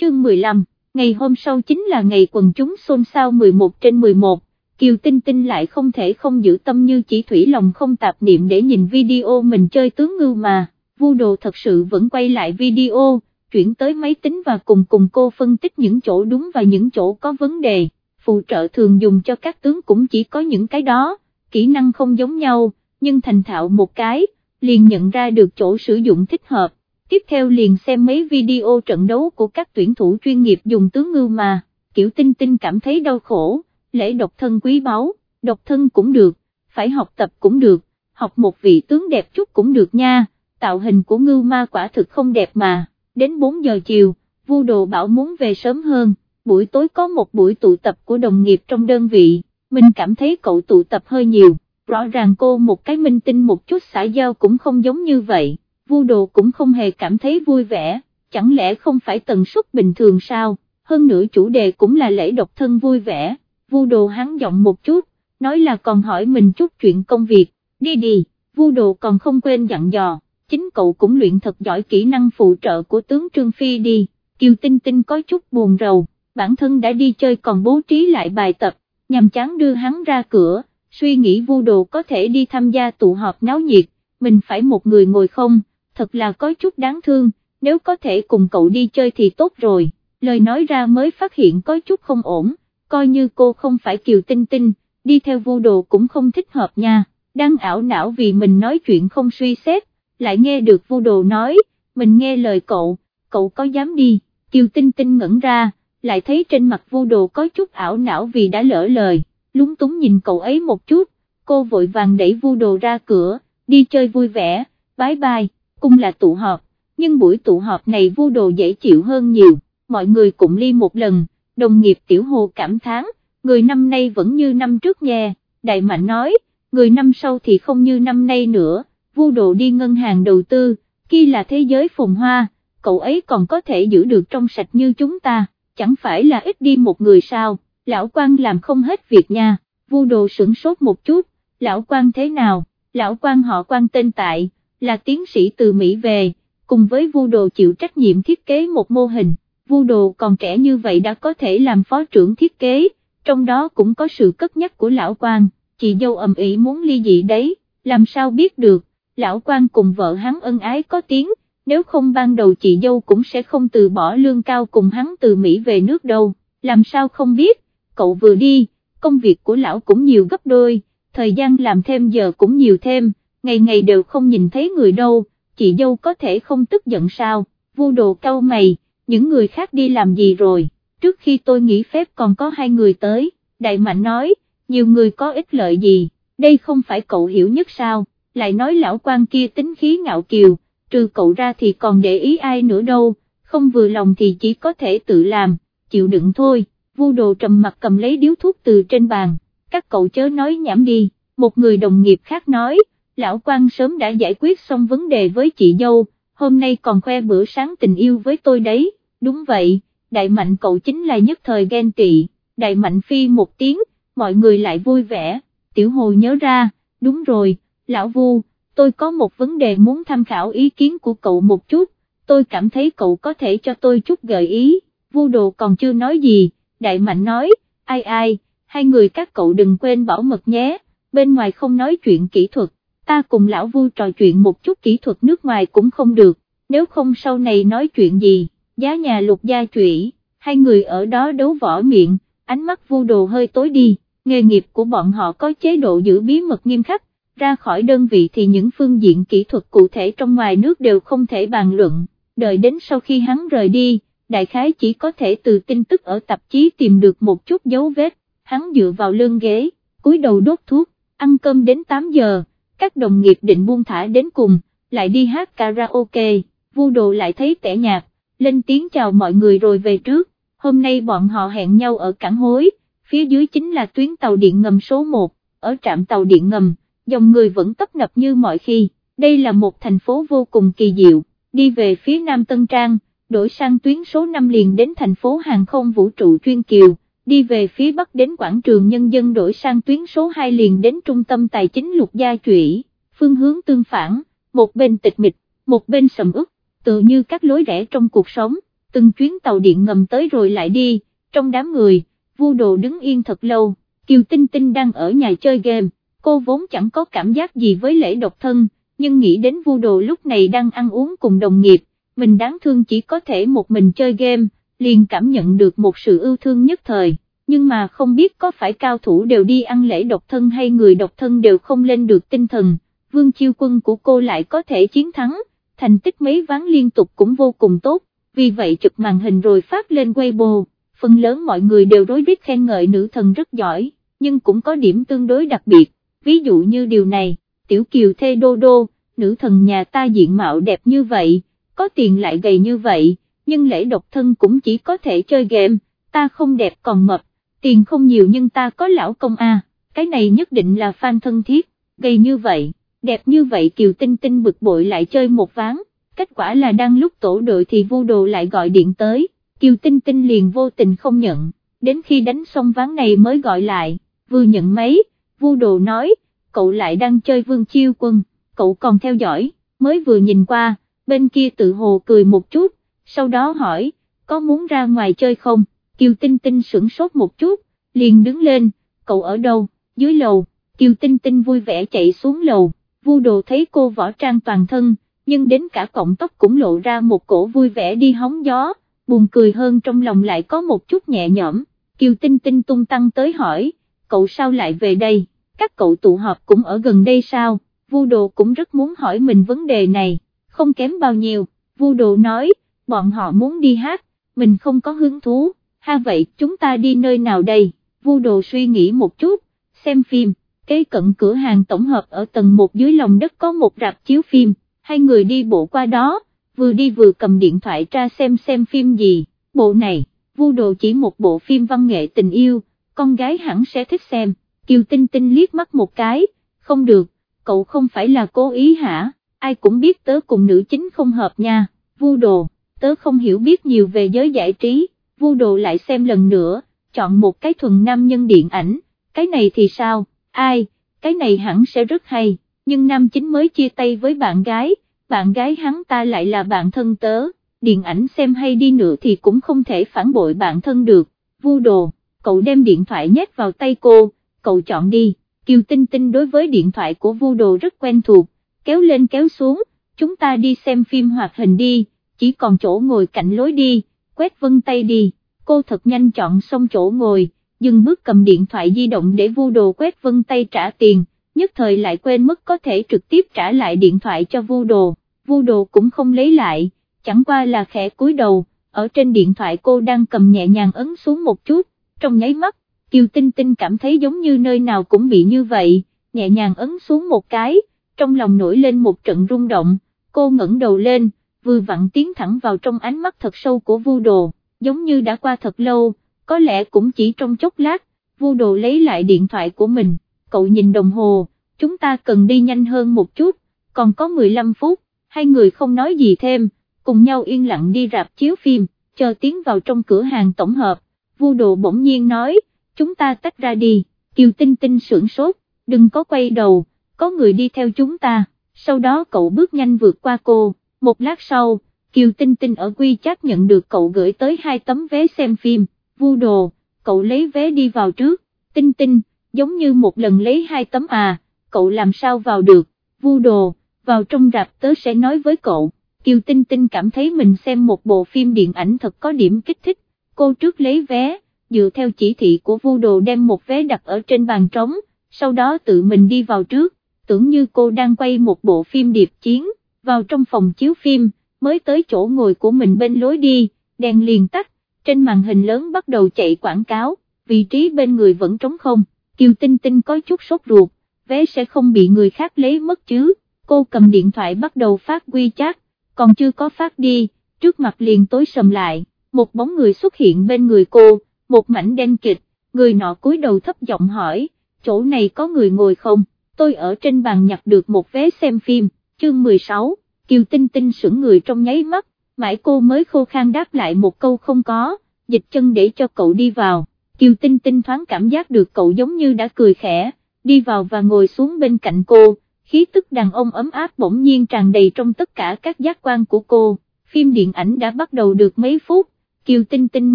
chương 15, ngày hôm sau chính là ngày quần chúng xôn xao 11 trên 11, Kiều Tinh Tinh lại không thể không giữ tâm như chỉ thủy lòng không tạp niệm để nhìn video mình chơi tướng ngưu mà, vu đồ thật sự vẫn quay lại video, chuyển tới máy tính và cùng cùng cô phân tích những chỗ đúng và những chỗ có vấn đề, phụ trợ thường dùng cho các tướng cũng chỉ có những cái đó, kỹ năng không giống nhau, nhưng thành thạo một cái, liền nhận ra được chỗ sử dụng thích hợp, tiếp theo liền xem mấy video trận đấu của các tuyển thủ chuyên nghiệp dùng tướng ngưu mà, kiểu tinh tinh cảm thấy đau khổ, lễ độc thân quý báu, độc thân cũng được, phải học tập cũng được, học một vị tướng đẹp chút cũng được nha, tạo hình của ngưu ma quả thực không đẹp mà, đến 4 giờ chiều, vu đồ bảo muốn về sớm hơn, buổi tối có một buổi tụ tập của đồng nghiệp trong đơn vị, mình cảm thấy cậu tụ tập hơi nhiều rõ ràng cô một cái minh tinh một chút xã giao cũng không giống như vậy, vu đồ cũng không hề cảm thấy vui vẻ, chẳng lẽ không phải tần suất bình thường sao, hơn nữa chủ đề cũng là lễ độc thân vui vẻ, vu đồ hắn giọng một chút, nói là còn hỏi mình chút chuyện công việc, đi đi, vu đồ còn không quên dặn dò, chính cậu cũng luyện thật giỏi kỹ năng phụ trợ của tướng Trương Phi đi, Kiều Tinh Tinh có chút buồn rầu, bản thân đã đi chơi còn bố trí lại bài tập, nhằm chán đưa hắn ra cửa. Suy nghĩ vu đồ có thể đi tham gia tụ họp náo nhiệt, mình phải một người ngồi không, thật là có chút đáng thương, nếu có thể cùng cậu đi chơi thì tốt rồi, lời nói ra mới phát hiện có chút không ổn, coi như cô không phải kiều tinh tinh, đi theo vu đồ cũng không thích hợp nha, đang ảo não vì mình nói chuyện không suy xét, lại nghe được vu đồ nói, mình nghe lời cậu, cậu có dám đi, kiều tinh tinh ngẩn ra, lại thấy trên mặt vu đồ có chút ảo não vì đã lỡ lời lúng túng nhìn cậu ấy một chút, cô vội vàng đẩy vu đồ ra cửa, đi chơi vui vẻ, bye bye, cung là tụ họp, nhưng buổi tụ họp này vô đồ dễ chịu hơn nhiều, mọi người cũng ly một lần, đồng nghiệp tiểu hồ cảm thán, người năm nay vẫn như năm trước nha, đại mạnh nói, người năm sau thì không như năm nay nữa, vô đồ đi ngân hàng đầu tư, kia là thế giới phồn hoa, cậu ấy còn có thể giữ được trong sạch như chúng ta, chẳng phải là ít đi một người sao lão quan làm không hết việc nha, vô đồ sửng sốt một chút, lão quan thế nào, lão quan họ quan tên tại, là tiến sĩ từ Mỹ về, cùng với vu đồ chịu trách nhiệm thiết kế một mô hình, vu đồ còn trẻ như vậy đã có thể làm phó trưởng thiết kế, trong đó cũng có sự cất nhắc của lão quan, chị dâu ầm ĩ muốn ly dị đấy, làm sao biết được, lão quan cùng vợ hắn ân ái có tiếng, nếu không ban đầu chị dâu cũng sẽ không từ bỏ lương cao cùng hắn từ Mỹ về nước đâu, làm sao không biết, cậu vừa đi, công việc của lão cũng nhiều gấp đôi, thời gian làm thêm giờ cũng nhiều thêm, ngày ngày đều không nhìn thấy người đâu, chị dâu có thể không tức giận sao, vu đồ cau mày, những người khác đi làm gì rồi, trước khi tôi nghỉ phép còn có hai người tới, đại mạnh nói, nhiều người có ích lợi gì, đây không phải cậu hiểu nhất sao, lại nói lão quan kia tính khí ngạo kiều, trừ cậu ra thì còn để ý ai nữa đâu, không vừa lòng thì chỉ có thể tự làm, chịu đựng thôi vu đồ trầm mặt cầm lấy điếu thuốc từ trên bàn, các cậu chớ nói nhảm đi, một người đồng nghiệp khác nói, lão quan sớm đã giải quyết xong vấn đề với chị dâu, hôm nay còn khoe bữa sáng tình yêu với tôi đấy, đúng vậy, đại mạnh cậu chính là nhất thời ghen tị, đại mạnh phi một tiếng, mọi người lại vui vẻ, tiểu hồ nhớ ra, đúng rồi, lão vu, tôi có một vấn đề muốn tham khảo ý kiến của cậu một chút, tôi cảm thấy cậu có thể cho tôi chút gợi ý, vu đồ còn chưa nói gì Đại Mạnh nói, ai ai, hai người các cậu đừng quên bảo mật nhé, bên ngoài không nói chuyện kỹ thuật, ta cùng lão vu trò chuyện một chút kỹ thuật nước ngoài cũng không được, nếu không sau này nói chuyện gì, giá nhà lục gia trụy, hai người ở đó đấu võ miệng, ánh mắt vu đồ hơi tối đi, nghề nghiệp của bọn họ có chế độ giữ bí mật nghiêm khắc, ra khỏi đơn vị thì những phương diện kỹ thuật cụ thể trong ngoài nước đều không thể bàn luận, đợi đến sau khi hắn rời đi đại khái chỉ có thể từ tin tức ở tạp chí tìm được một chút dấu vết, hắn dựa vào lưng ghế, cúi đầu đốt thuốc, ăn cơm đến 8 giờ, các đồng nghiệp định buông thả đến cùng, lại đi hát karaoke, vu đồ lại thấy tẻ nhạt, lên tiếng chào mọi người rồi về trước, hôm nay bọn họ hẹn nhau ở cảng hối, phía dưới chính là tuyến tàu điện ngầm số 1, ở trạm tàu điện ngầm, dòng người vẫn tấp nập như mọi khi, đây là một thành phố vô cùng kỳ diệu, đi về phía Nam Tân Trang đổi sang tuyến số 5 liền đến thành phố hàng không vũ trụ chuyên kiều, đi về phía bắc đến quảng trường nhân dân đổi sang tuyến số 2 liền đến trung tâm tài chính lục gia trụy, phương hướng tương phản, một bên tịch mịch, một bên sầm ức, tự như các lối rẽ trong cuộc sống, từng chuyến tàu điện ngầm tới rồi lại đi, trong đám người, vu đồ đứng yên thật lâu, Kiều Tinh Tinh đang ở nhà chơi game, cô vốn chẳng có cảm giác gì với lễ độc thân, nhưng nghĩ đến vu đồ lúc này đang ăn uống cùng đồng nghiệp, mình đáng thương chỉ có thể một mình chơi game, liền cảm nhận được một sự ưu thương nhất thời, nhưng mà không biết có phải cao thủ đều đi ăn lễ độc thân hay người độc thân đều không lên được tinh thần, vương chiêu quân của cô lại có thể chiến thắng, thành tích mấy ván liên tục cũng vô cùng tốt, vì vậy chụp màn hình rồi phát lên Weibo, phần lớn mọi người đều đối rít khen ngợi nữ thần rất giỏi, nhưng cũng có điểm tương đối đặc biệt, ví dụ như điều này, tiểu kiều thê đô đô, nữ thần nhà ta diện mạo đẹp như vậy, có tiền lại gầy như vậy, nhưng lễ độc thân cũng chỉ có thể chơi game, ta không đẹp còn mập, tiền không nhiều nhưng ta có lão công a, cái này nhất định là fan thân thiết, gầy như vậy, đẹp như vậy Kiều Tinh Tinh bực bội lại chơi một ván, kết quả là đang lúc tổ đội thì vô đồ lại gọi điện tới, Kiều Tinh Tinh liền vô tình không nhận, đến khi đánh xong ván này mới gọi lại, vừa nhận máy, vô đồ nói, cậu lại đang chơi vương chiêu quân, cậu còn theo dõi, mới vừa nhìn qua, bên kia tự hồ cười một chút, sau đó hỏi, có muốn ra ngoài chơi không, Kiều Tinh Tinh sửng sốt một chút, liền đứng lên, cậu ở đâu, dưới lầu, Kiều Tinh Tinh vui vẻ chạy xuống lầu, vu đồ thấy cô võ trang toàn thân, nhưng đến cả cọng tóc cũng lộ ra một cổ vui vẻ đi hóng gió, buồn cười hơn trong lòng lại có một chút nhẹ nhõm, Kiều Tinh Tinh tung tăng tới hỏi, cậu sao lại về đây, các cậu tụ họp cũng ở gần đây sao, vu đồ cũng rất muốn hỏi mình vấn đề này, không kém bao nhiêu, vu đồ nói, bọn họ muốn đi hát, mình không có hứng thú, ha vậy chúng ta đi nơi nào đây, vu đồ suy nghĩ một chút, xem phim, kế cận cửa hàng tổng hợp ở tầng 1 dưới lòng đất có một rạp chiếu phim, hai người đi bộ qua đó, vừa đi vừa cầm điện thoại ra xem xem phim gì, bộ này, vu đồ chỉ một bộ phim văn nghệ tình yêu, con gái hẳn sẽ thích xem, Kiều Tinh Tinh liếc mắt một cái, không được, cậu không phải là cố ý hả, ai cũng biết tớ cùng nữ chính không hợp nha, vu đồ, tớ không hiểu biết nhiều về giới giải trí, vu đồ lại xem lần nữa, chọn một cái thuần nam nhân điện ảnh, cái này thì sao, ai, cái này hẳn sẽ rất hay, nhưng nam chính mới chia tay với bạn gái, bạn gái hắn ta lại là bạn thân tớ, điện ảnh xem hay đi nữa thì cũng không thể phản bội bạn thân được, vu đồ, cậu đem điện thoại nhét vào tay cô, cậu chọn đi, Kiều Tinh Tinh đối với điện thoại của vu đồ rất quen thuộc, kéo lên kéo xuống, chúng ta đi xem phim hoạt hình đi, chỉ còn chỗ ngồi cạnh lối đi, quét vân tay đi, cô thật nhanh chọn xong chỗ ngồi, dừng bước cầm điện thoại di động để vu đồ quét vân tay trả tiền, nhất thời lại quên mất có thể trực tiếp trả lại điện thoại cho vu đồ, vu đồ cũng không lấy lại, chẳng qua là khẽ cúi đầu, ở trên điện thoại cô đang cầm nhẹ nhàng ấn xuống một chút, trong nháy mắt, Kiều Tinh Tinh cảm thấy giống như nơi nào cũng bị như vậy, nhẹ nhàng ấn xuống một cái, trong lòng nổi lên một trận rung động, cô ngẩng đầu lên, vừa vặn tiến thẳng vào trong ánh mắt thật sâu của vu đồ, giống như đã qua thật lâu, có lẽ cũng chỉ trong chốc lát, vu đồ lấy lại điện thoại của mình, cậu nhìn đồng hồ, chúng ta cần đi nhanh hơn một chút, còn có 15 phút, hai người không nói gì thêm, cùng nhau yên lặng đi rạp chiếu phim, chờ tiến vào trong cửa hàng tổng hợp, vu đồ bỗng nhiên nói, chúng ta tách ra đi, Kiều Tinh Tinh sưởng sốt, đừng có quay đầu, có người đi theo chúng ta, sau đó cậu bước nhanh vượt qua cô, một lát sau, Kiều Tinh Tinh ở quy chắc nhận được cậu gửi tới hai tấm vé xem phim, vu đồ, cậu lấy vé đi vào trước, Tinh Tinh, giống như một lần lấy hai tấm à, cậu làm sao vào được, vu đồ, vào trong rạp tớ sẽ nói với cậu, Kiều Tinh Tinh cảm thấy mình xem một bộ phim điện ảnh thật có điểm kích thích, cô trước lấy vé, dựa theo chỉ thị của vu đồ đem một vé đặt ở trên bàn trống, sau đó tự mình đi vào trước, tưởng như cô đang quay một bộ phim điệp chiến, vào trong phòng chiếu phim, mới tới chỗ ngồi của mình bên lối đi, đèn liền tắt, trên màn hình lớn bắt đầu chạy quảng cáo, vị trí bên người vẫn trống không, Kiều Tinh Tinh có chút sốt ruột, vé sẽ không bị người khác lấy mất chứ, cô cầm điện thoại bắt đầu phát quy chat, còn chưa có phát đi, trước mặt liền tối sầm lại, một bóng người xuất hiện bên người cô, một mảnh đen kịch, người nọ cúi đầu thấp giọng hỏi, chỗ này có người ngồi không, tôi ở trên bàn nhặt được một vé xem phim, chương 16, Kiều Tinh Tinh sững người trong nháy mắt, mãi cô mới khô khan đáp lại một câu không có, dịch chân để cho cậu đi vào, Kiều Tinh Tinh thoáng cảm giác được cậu giống như đã cười khẽ, đi vào và ngồi xuống bên cạnh cô, khí tức đàn ông ấm áp bỗng nhiên tràn đầy trong tất cả các giác quan của cô, phim điện ảnh đã bắt đầu được mấy phút, Kiều Tinh Tinh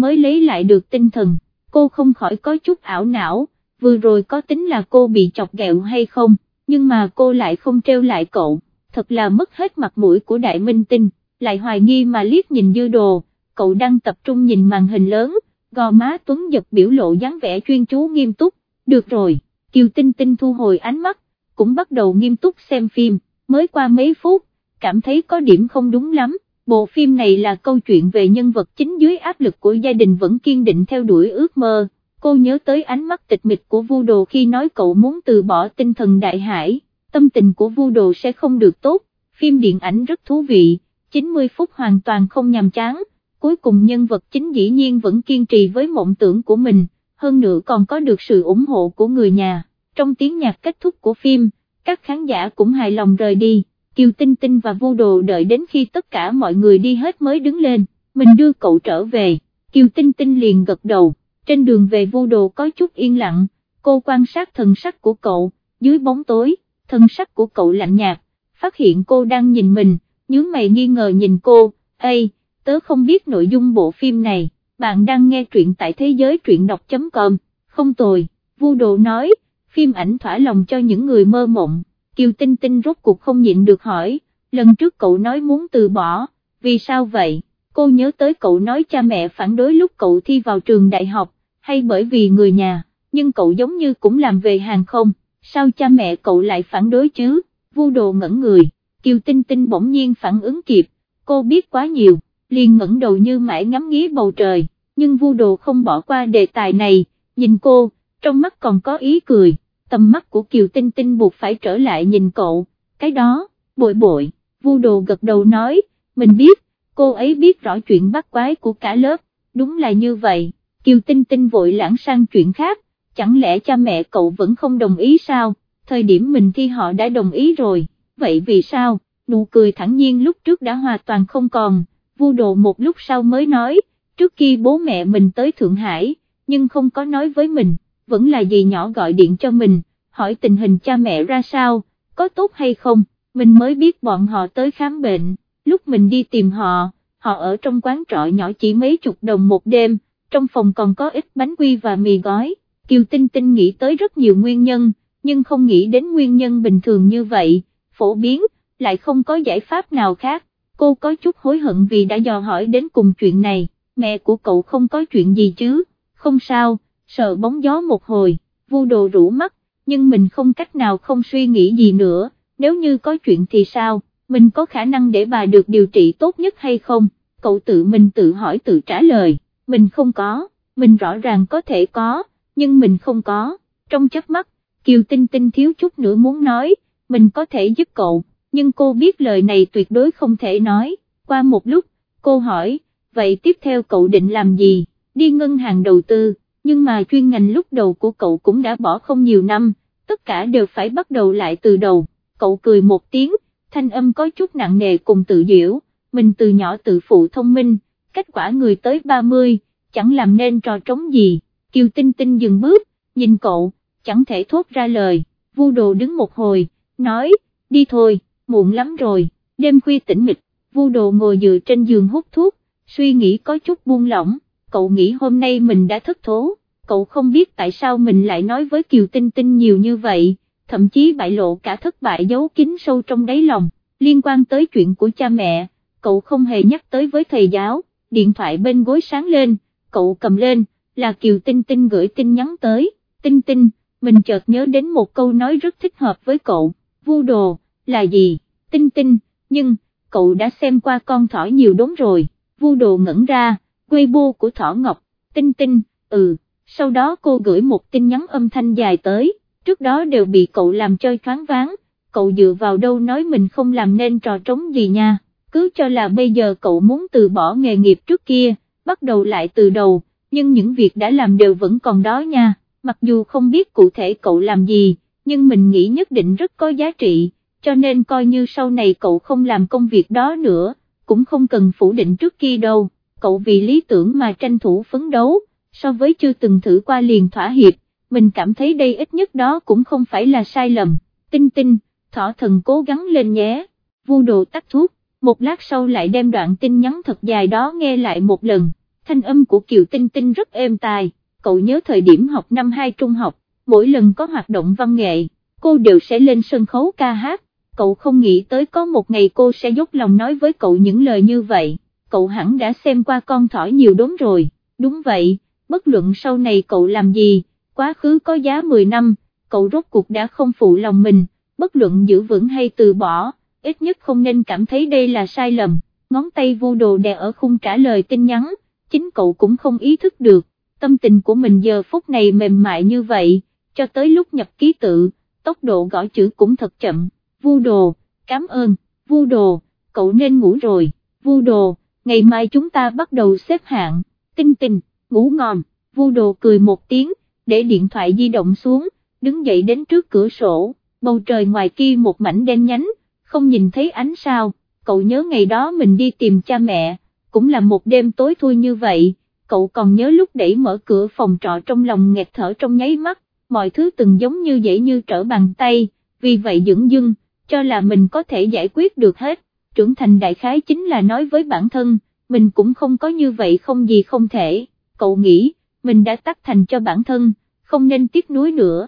mới lấy lại được tinh thần, cô không khỏi có chút ảo não, vừa rồi có tính là cô bị chọc ghẹo hay không, nhưng mà cô lại không treo lại cậu, thật là mất hết mặt mũi của đại minh tinh, lại hoài nghi mà liếc nhìn dư đồ, cậu đang tập trung nhìn màn hình lớn, gò má Tuấn giật biểu lộ dáng vẻ chuyên chú nghiêm túc, được rồi, Kiều Tinh Tinh thu hồi ánh mắt, cũng bắt đầu nghiêm túc xem phim, mới qua mấy phút, cảm thấy có điểm không đúng lắm, bộ phim này là câu chuyện về nhân vật chính dưới áp lực của gia đình vẫn kiên định theo đuổi ước mơ, cô nhớ tới ánh mắt tịch mịch của vu đồ khi nói cậu muốn từ bỏ tinh thần đại hải, tâm tình của vu đồ sẽ không được tốt, phim điện ảnh rất thú vị, 90 phút hoàn toàn không nhàm chán, cuối cùng nhân vật chính dĩ nhiên vẫn kiên trì với mộng tưởng của mình, hơn nữa còn có được sự ủng hộ của người nhà, trong tiếng nhạc kết thúc của phim, các khán giả cũng hài lòng rời đi. Kiều Tinh Tinh và vô đồ đợi đến khi tất cả mọi người đi hết mới đứng lên, mình đưa cậu trở về, Kiều Tinh Tinh liền gật đầu, trên đường về vô đồ có chút yên lặng, cô quan sát thần sắc của cậu, dưới bóng tối, Thân sắc của cậu lạnh nhạt, phát hiện cô đang nhìn mình, nhướng mày nghi ngờ nhìn cô, Ê, tớ không biết nội dung bộ phim này, bạn đang nghe truyện tại thế giới truyện đọc.com, không tồi, Vu đồ nói, phim ảnh thỏa lòng cho những người mơ mộng. Kiều Tinh Tinh rốt cuộc không nhịn được hỏi, lần trước cậu nói muốn từ bỏ, vì sao vậy? Cô nhớ tới cậu nói cha mẹ phản đối lúc cậu thi vào trường đại học, hay bởi vì người nhà, nhưng cậu giống như cũng làm về hàng không, sao cha mẹ cậu lại phản đối chứ? Vu đồ ngẩn người, Kiều Tinh Tinh bỗng nhiên phản ứng kịp, cô biết quá nhiều, liền ngẩng đầu như mãi ngắm nghía bầu trời, nhưng vu đồ không bỏ qua đề tài này, nhìn cô, trong mắt còn có ý cười. Tầm mắt của Kiều Tinh Tinh buộc phải trở lại nhìn cậu, cái đó, bội bội, vu đồ gật đầu nói, mình biết, cô ấy biết rõ chuyện bắt quái của cả lớp, đúng là như vậy, Kiều Tinh Tinh vội lãng sang chuyện khác, chẳng lẽ cha mẹ cậu vẫn không đồng ý sao, thời điểm mình thi họ đã đồng ý rồi, vậy vì sao, nụ cười thẳng nhiên lúc trước đã hoàn toàn không còn, vu đồ một lúc sau mới nói, trước khi bố mẹ mình tới Thượng Hải, nhưng không có nói với mình vẫn là dì nhỏ gọi điện cho mình, hỏi tình hình cha mẹ ra sao, có tốt hay không, mình mới biết bọn họ tới khám bệnh, lúc mình đi tìm họ, họ ở trong quán trọ nhỏ chỉ mấy chục đồng một đêm, trong phòng còn có ít bánh quy và mì gói, Kiều Tinh Tinh nghĩ tới rất nhiều nguyên nhân, nhưng không nghĩ đến nguyên nhân bình thường như vậy, phổ biến, lại không có giải pháp nào khác, cô có chút hối hận vì đã dò hỏi đến cùng chuyện này, mẹ của cậu không có chuyện gì chứ, không sao sợ bóng gió một hồi, vu đồ rũ mắt, nhưng mình không cách nào không suy nghĩ gì nữa, nếu như có chuyện thì sao, mình có khả năng để bà được điều trị tốt nhất hay không, cậu tự mình tự hỏi tự trả lời, mình không có, mình rõ ràng có thể có, nhưng mình không có, trong chớp mắt, Kiều Tinh Tinh thiếu chút nữa muốn nói, mình có thể giúp cậu, nhưng cô biết lời này tuyệt đối không thể nói, qua một lúc, cô hỏi, vậy tiếp theo cậu định làm gì, đi ngân hàng đầu tư nhưng mà chuyên ngành lúc đầu của cậu cũng đã bỏ không nhiều năm, tất cả đều phải bắt đầu lại từ đầu, cậu cười một tiếng, thanh âm có chút nặng nề cùng tự diễu, mình từ nhỏ tự phụ thông minh, kết quả người tới 30, chẳng làm nên trò trống gì, Kiều Tinh Tinh dừng bước, nhìn cậu, chẳng thể thốt ra lời, vu đồ đứng một hồi, nói, đi thôi, muộn lắm rồi, đêm khuya tĩnh mịch, vu đồ ngồi dựa trên giường hút thuốc, suy nghĩ có chút buông lỏng, cậu nghĩ hôm nay mình đã thất thố, cậu không biết tại sao mình lại nói với Kiều Tinh Tinh nhiều như vậy, thậm chí bại lộ cả thất bại giấu kín sâu trong đáy lòng, liên quan tới chuyện của cha mẹ, cậu không hề nhắc tới với thầy giáo, điện thoại bên gối sáng lên, cậu cầm lên, là Kiều Tinh Tinh gửi tin nhắn tới, Tinh Tinh, mình chợt nhớ đến một câu nói rất thích hợp với cậu, vu đồ, là gì, Tinh Tinh, nhưng, cậu đã xem qua con thỏ nhiều đốn rồi, vu đồ ngẩn ra, Weibo của Thỏ Ngọc, tinh tinh, ừ, sau đó cô gửi một tin nhắn âm thanh dài tới, trước đó đều bị cậu làm chơi thoáng váng, cậu dựa vào đâu nói mình không làm nên trò trống gì nha, cứ cho là bây giờ cậu muốn từ bỏ nghề nghiệp trước kia, bắt đầu lại từ đầu, nhưng những việc đã làm đều vẫn còn đó nha, mặc dù không biết cụ thể cậu làm gì, nhưng mình nghĩ nhất định rất có giá trị, cho nên coi như sau này cậu không làm công việc đó nữa, cũng không cần phủ định trước kia đâu. Cậu vì lý tưởng mà tranh thủ phấn đấu, so với chưa từng thử qua liền thỏa hiệp, mình cảm thấy đây ít nhất đó cũng không phải là sai lầm, tinh tinh, thỏ thần cố gắng lên nhé, vu đồ tắt thuốc, một lát sau lại đem đoạn tin nhắn thật dài đó nghe lại một lần, thanh âm của Kiều Tinh Tinh rất êm tai, cậu nhớ thời điểm học năm 2 trung học, mỗi lần có hoạt động văn nghệ, cô đều sẽ lên sân khấu ca hát, cậu không nghĩ tới có một ngày cô sẽ dốc lòng nói với cậu những lời như vậy, cậu hẳn đã xem qua con thỏ nhiều đốn rồi, đúng vậy, bất luận sau này cậu làm gì, quá khứ có giá 10 năm, cậu rốt cuộc đã không phụ lòng mình, bất luận giữ vững hay từ bỏ, ít nhất không nên cảm thấy đây là sai lầm, ngón tay vô đồ đè ở khung trả lời tin nhắn, chính cậu cũng không ý thức được, tâm tình của mình giờ phút này mềm mại như vậy, cho tới lúc nhập ký tự, tốc độ gõ chữ cũng thật chậm, vu đồ, cảm ơn, vu đồ, cậu nên ngủ rồi, vu đồ, ngày mai chúng ta bắt đầu xếp hạng, tinh tinh, ngủ ngon, vu đồ cười một tiếng, để điện thoại di động xuống, đứng dậy đến trước cửa sổ, bầu trời ngoài kia một mảnh đen nhánh, không nhìn thấy ánh sao, cậu nhớ ngày đó mình đi tìm cha mẹ, cũng là một đêm tối thui như vậy, cậu còn nhớ lúc đẩy mở cửa phòng trọ trong lòng nghẹt thở trong nháy mắt, mọi thứ từng giống như dễ như trở bàn tay, vì vậy dưỡng dưng, cho là mình có thể giải quyết được hết, trưởng thành đại khái chính là nói với bản thân, mình cũng không có như vậy không gì không thể, cậu nghĩ, mình đã tắt thành cho bản thân, không nên tiếc nuối nữa.